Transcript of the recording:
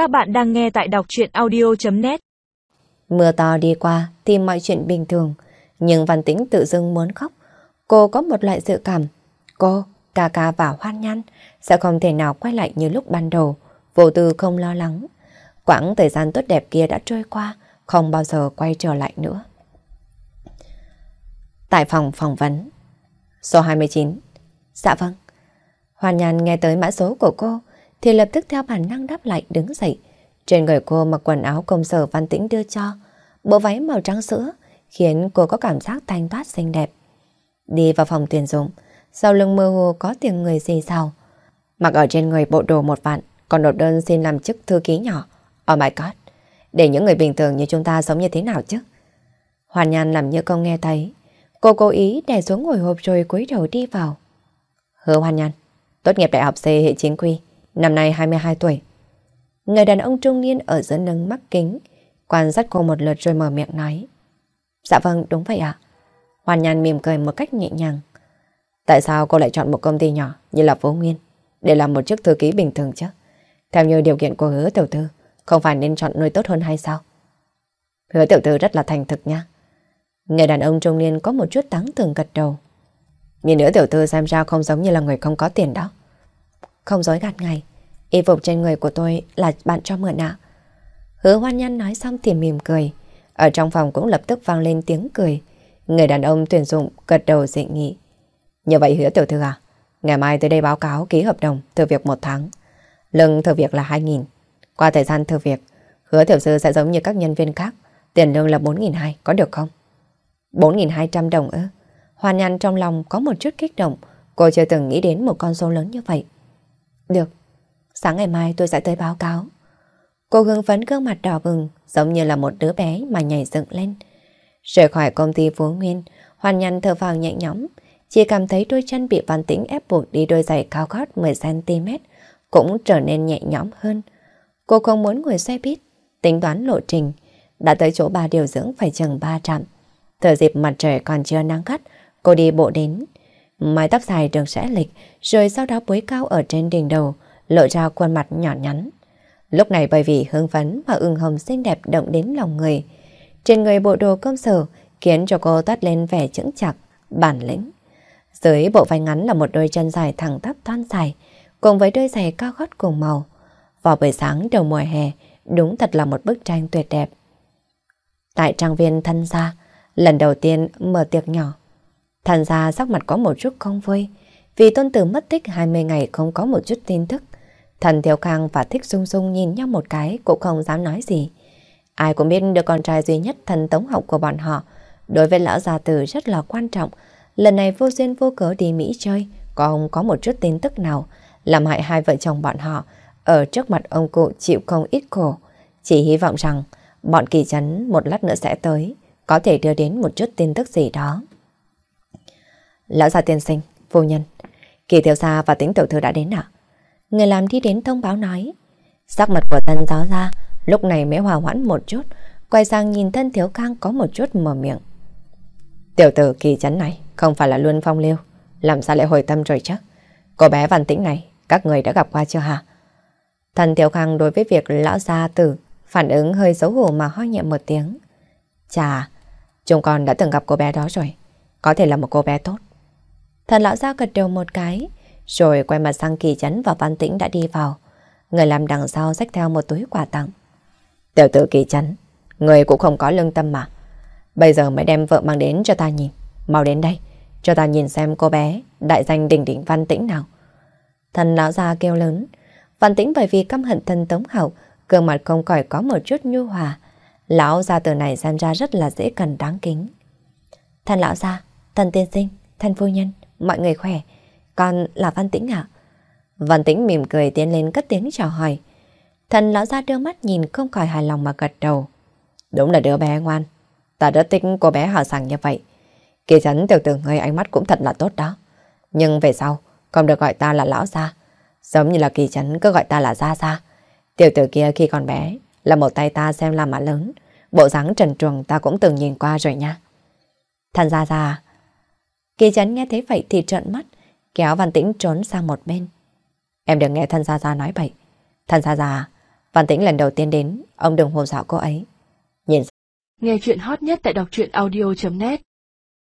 Các bạn đang nghe tại đọc truyện audio.net Mưa to đi qua thì mọi chuyện bình thường, nhưng Văn Tĩnh tự dưng muốn khóc. Cô có một loại dự cảm, cô, ca ca và hoan nhăn sẽ không thể nào quay lại như lúc ban đầu, vô tư không lo lắng. Quãng thời gian tốt đẹp kia đã trôi qua, không bao giờ quay trở lại nữa. Tại phòng phỏng vấn. Số 29 Dạ vâng. Hoàn nhàn nghe tới mã số của cô thì lập tức theo bản năng đáp lại đứng dậy. Trên người cô mặc quần áo công sở văn tĩnh đưa cho. Bộ váy màu trắng sữa khiến cô có cảm giác thanh thoát xinh đẹp. Đi vào phòng tuyển dụng, sau lưng mơ hồ có tiếng người gì sao. Mặc ở trên người bộ đồ một vạn, còn nộp đơn xin làm chức thư ký nhỏ. Oh my god, để những người bình thường như chúng ta sống như thế nào chứ? Hoàn Nhan làm như không nghe thấy. Cô cố ý đè xuống ngồi hộp rồi cúi đầu đi vào. Hứa Hoàn Nhan, tốt nghiệp đại học C hệ chính quy, năm nay 22 tuổi. Người đàn ông trung niên ở giữa nâng mắt kính, quan sát cô một lượt rồi mở miệng nói. Dạ vâng, đúng vậy ạ. Hoàn Nhan mỉm cười một cách nhẹ nhàng. Tại sao cô lại chọn một công ty nhỏ như là Phố Nguyên để làm một chức thư ký bình thường chứ? Theo như điều kiện của hứa tiểu thư, không phải nên chọn nơi tốt hơn hay sao? Hứa tiểu thư rất là thành thực nha. Người đàn ông trung niên có một chút tán thường gật đầu. Nhìn nữa tiểu thư xem ra không giống như là người không có tiền đó. Không dối gạt ngài, y phục trên người của tôi là bạn cho mượn ạ. Hứa hoan nhân nói xong thì mỉm cười. Ở trong phòng cũng lập tức vang lên tiếng cười. Người đàn ông tuyển dụng gật đầu dị nghị. Như vậy hứa tiểu thư à? Ngày mai tới đây báo cáo ký hợp đồng thử việc một tháng. Lương thử việc là 2.000. Qua thời gian thử việc, hứa tiểu sư sẽ giống như các nhân viên khác. Tiền lương là 4.200, có được không? 4.200 đồng ư? Hoàn nhàn trong lòng có một chút kích động. Cô chưa từng nghĩ đến một con số lớn như vậy. Được, sáng ngày mai tôi sẽ tới báo cáo. Cô hưng phấn gương mặt đỏ bừng, giống như là một đứa bé mà nhảy dựng lên. Rời khỏi công ty Phú Nguyên, hoàn Nhân thở vào nhẹ nhõm, chỉ cảm thấy đôi chân bị văn tĩnh ép buộc đi đôi giày cao gót 10cm, cũng trở nên nhẹ nhõm hơn. Cô không muốn ngồi xe buýt, tính toán lộ trình, đã tới chỗ bà điều dưỡng phải chừng ba trạm. Thời dịp mặt trời còn chưa nắng gắt, cô đi bộ đến. Mái tóc dài được sẽ lịch, rồi sau đó búi cao ở trên đỉnh đầu, lộ ra khuôn mặt nhỏ nhắn. Lúc này bởi vì hưng phấn và ưng hồng xinh đẹp động đến lòng người. Trên người bộ đồ công sở khiến cho cô toát lên vẻ chững chặt, bản lĩnh. Dưới bộ váy ngắn là một đôi chân dài thẳng tắp thon dài, cùng với đôi giày cao gót cùng màu. Vào buổi sáng đầu mùa hè, đúng thật là một bức tranh tuyệt đẹp. Tại trang viên thân gia, lần đầu tiên mở tiệc nhỏ. Thân gia sắc mặt có một chút không vui, vì tôn tử mất tích 20 ngày không có một chút tin tức. Thần Thiếu Khang và Thích Dung Dung nhìn nhau một cái cũng không dám nói gì. Ai cũng biết đứa con trai duy nhất thần tống học của bọn họ, đối với lão gia tử rất là quan trọng. Lần này vô duyên vô cớ đi Mỹ chơi, còn có một chút tin tức nào, làm hại hai vợ chồng bọn họ, ở trước mặt ông cụ chịu không ít khổ. Chỉ hy vọng rằng bọn kỳ chấn một lát nữa sẽ tới, có thể đưa đến một chút tin tức gì đó. Lão gia tiên sinh, vô nhân, kỳ thiếu gia và tính tiểu thư đã đến ạ. Người làm đi đến thông báo nói. Sắc mặt của tân giáo ra, lúc này mới hòa hoãn một chút, quay sang nhìn thân thiếu khang có một chút mở miệng. Tiểu tử kỳ chấn này không phải là luôn phong liêu, làm sao lại hồi tâm rồi chứ? Cô bé văn tĩnh này, các người đã gặp qua chưa hả? Thần thiếu khang đối với việc lão gia tử phản ứng hơi xấu hổ mà ho nhẹ một tiếng. Chà, chúng con đã từng gặp cô bé đó rồi, có thể là một cô bé tốt. Thần lão gia gật đầu một cái, rồi quay mặt sang kỳ chấn và văn tĩnh đã đi vào. Người làm đằng sau xách theo một túi quà tặng. Tiểu tử kỳ chấn, người cũng không có lương tâm mà. Bây giờ mới đem vợ mang đến cho ta nhìn. Mau đến đây, cho ta nhìn xem cô bé đại danh đỉnh đỉnh văn tĩnh nào. Thần lão già kêu lớn. Văn tĩnh bởi vì căm hận thân tống hậu, gương mặt không khỏi có một chút nhu hòa. Lão gia từ này xem ra rất là dễ cần đáng kính. Thần lão gia, thần tiên sinh, thần phu nhân, mọi người khỏe. Con là Văn Tĩnh ạ. Văn Tĩnh mỉm cười tiến lên cất tiếng chào hỏi. Thần lão ra đưa mắt nhìn không khỏi hài lòng mà gật đầu. Đúng là đứa bé ngoan. Ta rất thích cô bé hở sàng như vậy. Kỳ chấn tiểu tử người ánh mắt cũng thật là tốt đó. Nhưng về sau, không được gọi ta là lão gia. Giống như là kỳ chấn cứ gọi ta là gia gia. Tiểu tử kia khi còn bé là một tay ta xem làm mã lớn. Bộ dáng trần truồng ta cũng từng nhìn qua rồi nha. Thần gia gia. À? Kỳ chấn nghe thấy vậy thì trợn mắt kéo Văn Tĩnh trốn sang một bên. Em đừng nghe thân Gia Gia nói bậy. Thân Gia Gia, Văn Tĩnh lần đầu tiên đến, ông đừng hồ dọa cô ấy. Nhìn Nghe chuyện hot nhất tại đọc truyện audio.net